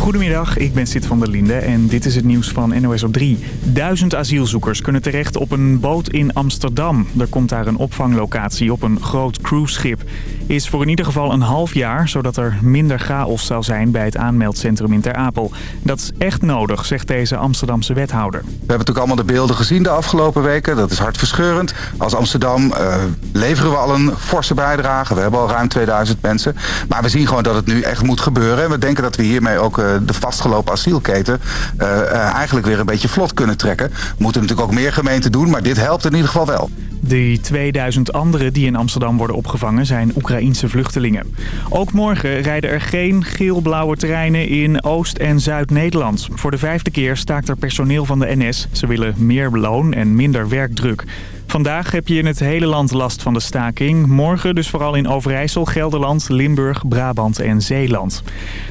Goedemiddag, ik ben Sid van der Linde en dit is het nieuws van NOS op 3. Duizend asielzoekers kunnen terecht op een boot in Amsterdam. Er komt daar een opvanglocatie op een groot cruiseschip. Is voor in ieder geval een half jaar, zodat er minder chaos zou zijn bij het aanmeldcentrum in Ter Apel. Dat is echt nodig, zegt deze Amsterdamse wethouder. We hebben natuurlijk allemaal de beelden gezien de afgelopen weken. Dat is hartverscheurend. Als Amsterdam uh, leveren we al een forse bijdrage. We hebben al ruim 2000 mensen. Maar we zien gewoon dat het nu echt moet gebeuren. En we denken dat we hiermee ook uh, de vastgelopen asielketen uh, uh, eigenlijk weer een beetje vlot kunnen trekken. Moeten natuurlijk ook meer gemeenten doen, maar dit helpt in ieder geval wel. Die 2000 anderen die in Amsterdam worden opgevangen zijn Oekraïense vluchtelingen. Ook morgen rijden er geen geel-blauwe treinen in Oost- en Zuid-Nederland. Voor de vijfde keer staakt er personeel van de NS. Ze willen meer loon en minder werkdruk. Vandaag heb je in het hele land last van de staking. Morgen dus vooral in Overijssel, Gelderland, Limburg, Brabant en Zeeland.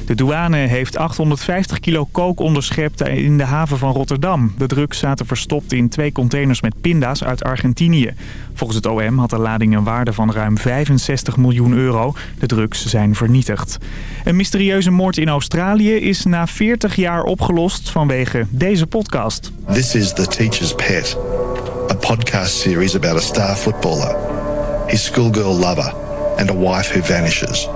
De douane heeft 850 kilo kook onderschept in de haven van Rotterdam. De drugs zaten verstopt in twee containers met pinda's uit Argentinië. Volgens het OM had de lading een waarde van ruim 65 miljoen euro. De drugs zijn vernietigd. Een mysterieuze moord in Australië is na 40 jaar opgelost vanwege deze podcast. This is the teacher's pet. Podcast series about a star footballer, his schoolgirl lover and a wife who vanishes.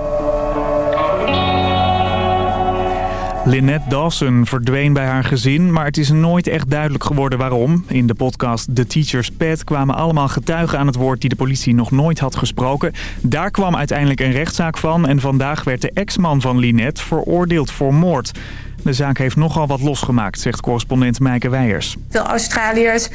Lynette Dawson verdween bij haar gezin, maar het is nooit echt duidelijk geworden waarom. In de podcast The Teacher's Pet kwamen allemaal getuigen aan het woord die de politie nog nooit had gesproken. Daar kwam uiteindelijk een rechtszaak van en vandaag werd de ex-man van Lynette veroordeeld voor moord. De zaak heeft nogal wat losgemaakt, zegt correspondent Meike Weijers. Veel Australiërs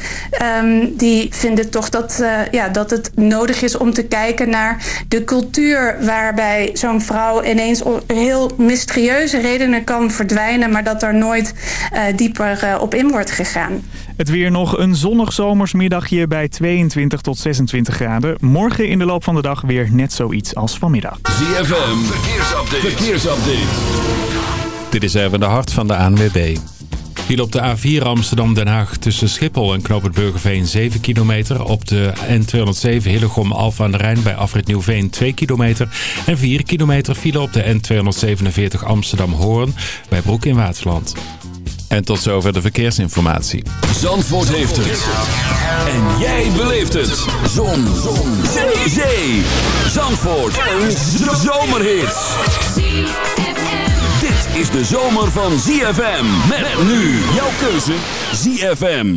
um, die vinden toch dat, uh, ja, dat het nodig is om te kijken naar de cultuur... waarbij zo'n vrouw ineens om heel mysterieuze redenen kan verdwijnen... maar dat er nooit uh, dieper uh, op in wordt gegaan. Het weer nog een zonnig zomersmiddagje bij 22 tot 26 graden. Morgen in de loop van de dag weer net zoiets als vanmiddag. ZFM, verkeersupdate. verkeersupdate. Dit is even de hart van de ANWB. Hier op de A4 Amsterdam-Den Haag tussen Schiphol en Knoop Burgerveen 7 kilometer. Op de N207 Hillegom Alfa aan de Rijn bij afrit Nieuwveen 2 kilometer. En 4 kilometer file op de N247 Amsterdam-Hoorn bij Broek in Waterland. En tot zover de verkeersinformatie. Zandvoort heeft het. En jij beleeft het. Zon. Zon. Zee. Zandvoort. Een zomerhit is de zomer van ZFM. Met, nu jouw keuze ZFM.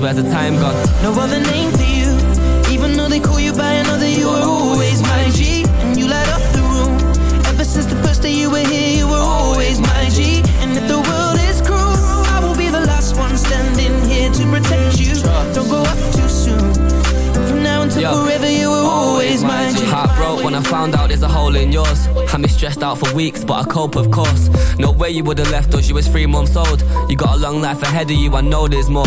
where's the time gone? No other name for you, even though they call you by another, you were always my G. And you light up the room. Ever since the first day you were here, you were always my G. And if the world is cruel, I will be the last one standing here to protect you. Don't go up too soon. From now until forever, you were always my G. Heart broke when I found out there's a hole in yours. Had me stressed out for weeks, but I cope, of course. No way you would've left us, you was three months old. You got a long life ahead of you, I know there's more.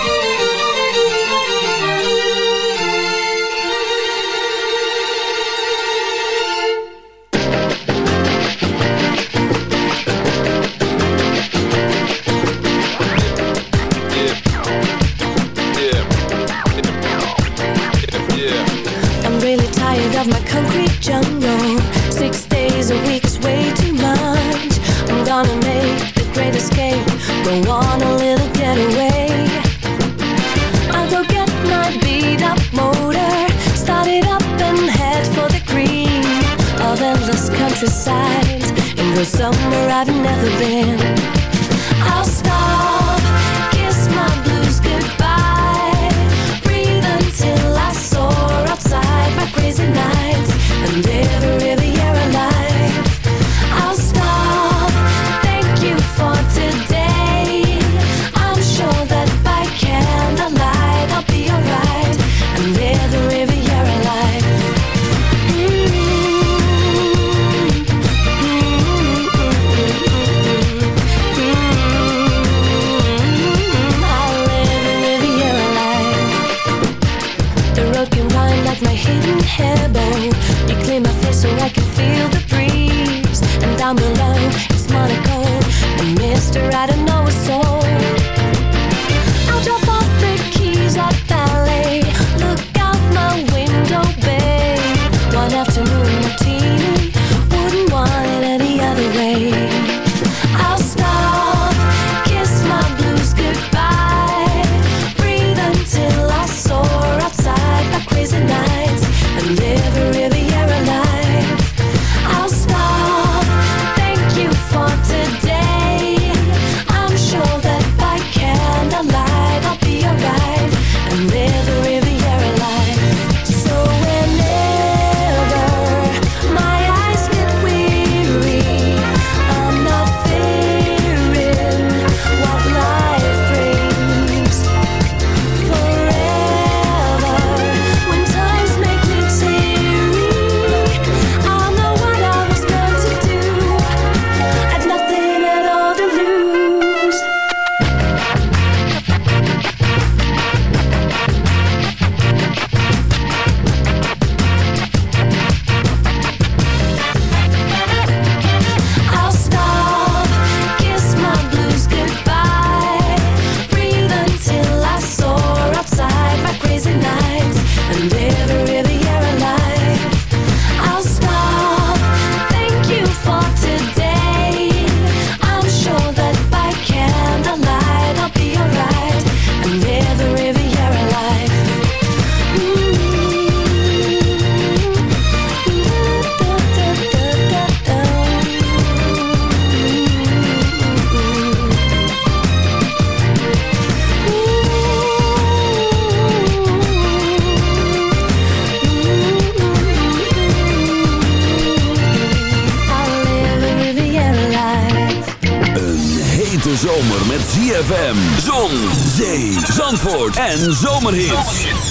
En zomerhits.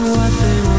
what they want.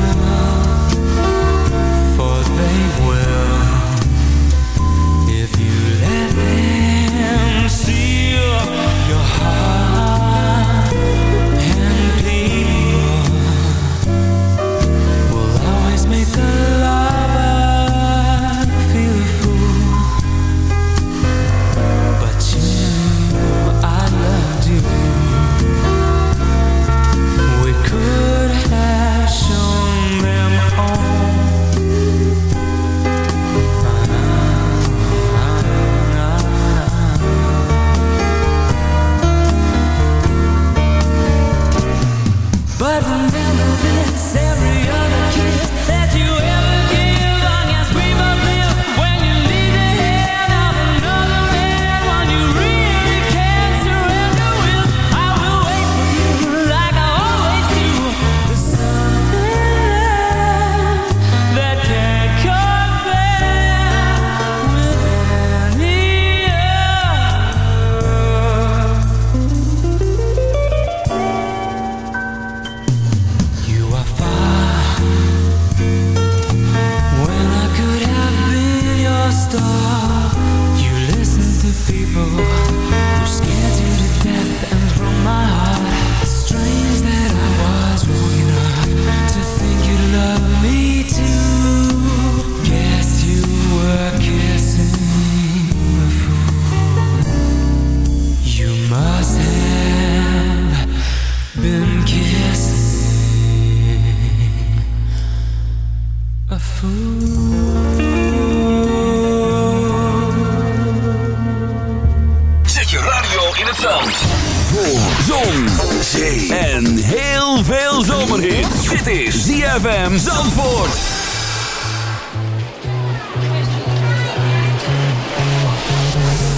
Zee en heel veel zomerhit. Dit is ZFM Zandvoort.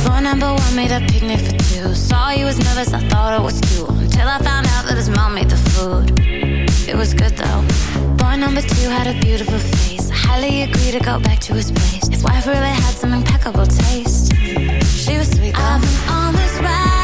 Phone number one made a picnic for two. Saw you was nervous, I thought it was cute. Until I found out that his mom made the food. It was good though. Boy number two had a beautiful face. I highly agree to go back to his place. His wife really had some impeccable taste. She was sweet. Though. I've been on this ride,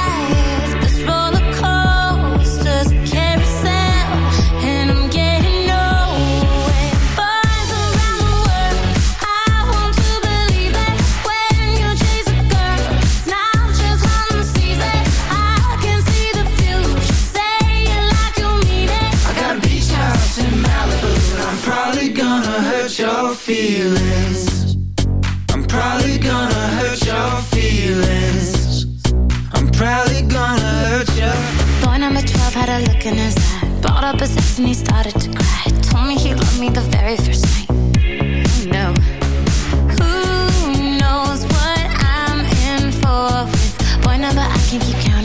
feelings. I'm probably gonna hurt your feelings. I'm probably gonna hurt you. Boy number 12 had a look in his eye. Brought up his ex and he started to cry. Told me he loved me the very first night. No. Who knows what I'm in for with boy number I can't keep count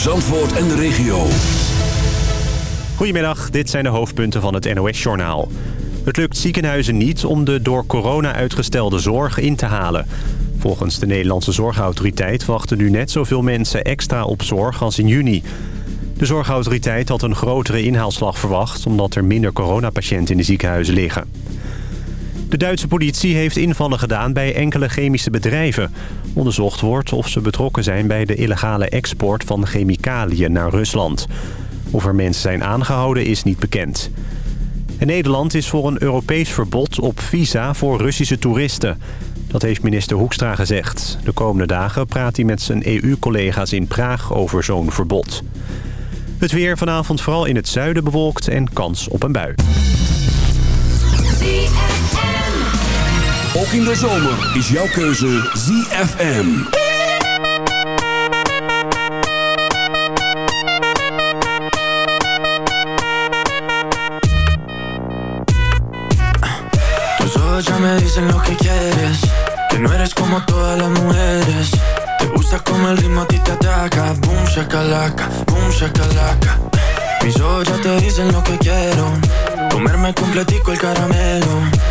Zandvoort en de regio. Goedemiddag, dit zijn de hoofdpunten van het NOS-journaal. Het lukt ziekenhuizen niet om de door corona uitgestelde zorg in te halen. Volgens de Nederlandse Zorgautoriteit wachten nu net zoveel mensen extra op zorg als in juni. De Zorgautoriteit had een grotere inhaalslag verwacht... omdat er minder coronapatiënten in de ziekenhuizen liggen. De Duitse politie heeft invallen gedaan bij enkele chemische bedrijven. Onderzocht wordt of ze betrokken zijn bij de illegale export van chemicaliën naar Rusland. Of er mensen zijn aangehouden is niet bekend. En Nederland is voor een Europees verbod op visa voor Russische toeristen. Dat heeft minister Hoekstra gezegd. De komende dagen praat hij met zijn EU-collega's in Praag over zo'n verbod. Het weer vanavond vooral in het zuiden bewolkt en kans op een bui. Ook in de zomer is jouw keuze ZFM. Tus ojos ya me dicen lo que quieres Que no eres como todas las mujeres. Te gusta como el ritmo a ti te ataca. Boom shakalaka, boom shakalaka. Mis ojos ya te dicen lo que quiero Comerme completico el caramelo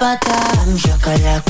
patate, een chocolat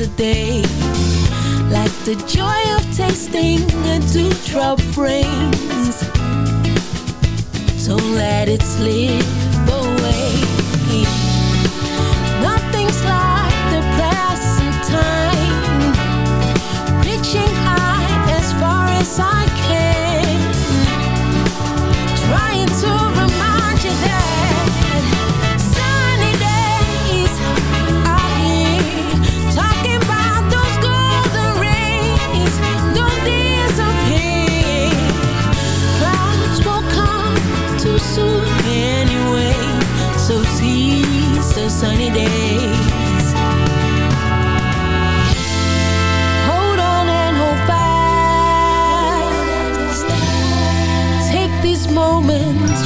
a day. Like the joy of tasting a dewdrop brings So let it slip.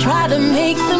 try to make the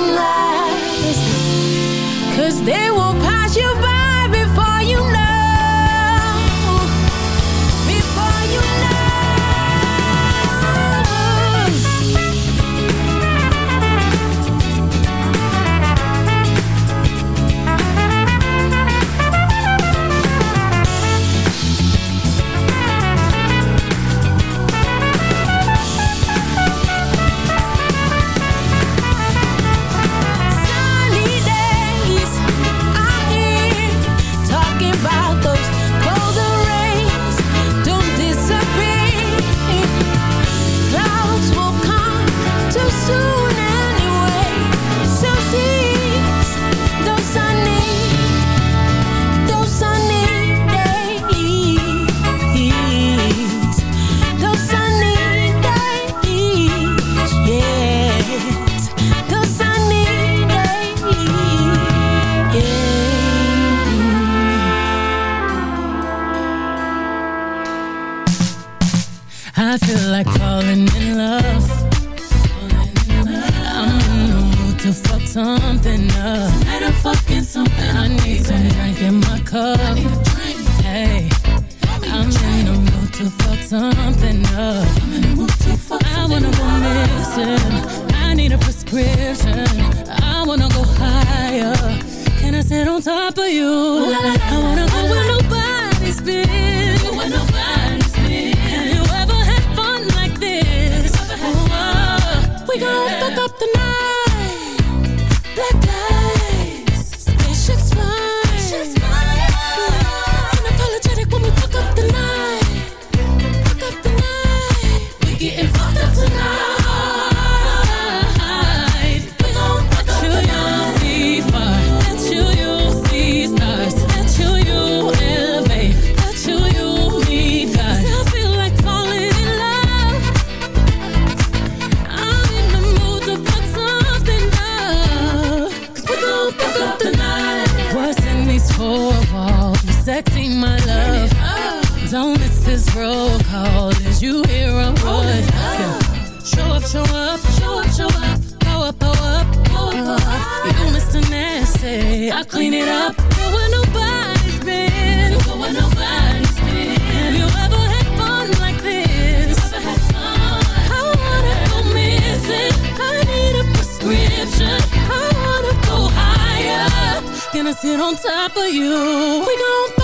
this roll call. Did you hear a word? Show up, show up, show up, show up. Go up, go up, go up. Uh, you Mr. Nasty, I clean it up. Go where nobody's been. Go where nobody's been. Have you ever had fun like this? I wanna go missing. I need a prescription. I wanna go higher. Gonna sit on top of you. We gon'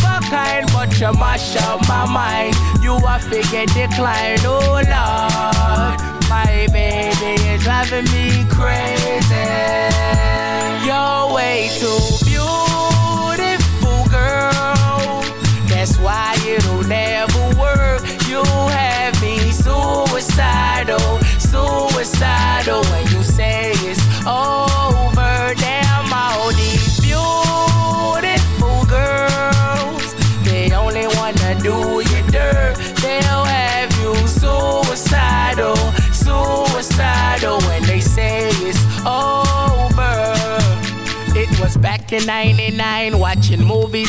you mash up my mind. You are figure decline. Oh, Lord. My baby is driving me crazy. You're way too beautiful,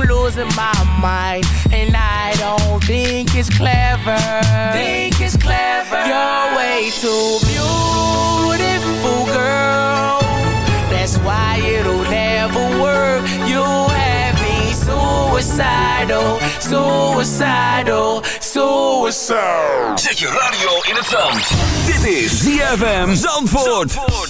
I'm losing my mind, and I don't think it's clever. Think it's clever. You're way too beautiful, girl. That's why it'll never work. You have me suicidal, suicidal, suicidal. Zet je radio in het zand. Dit is ZFM Zandvoort. Tot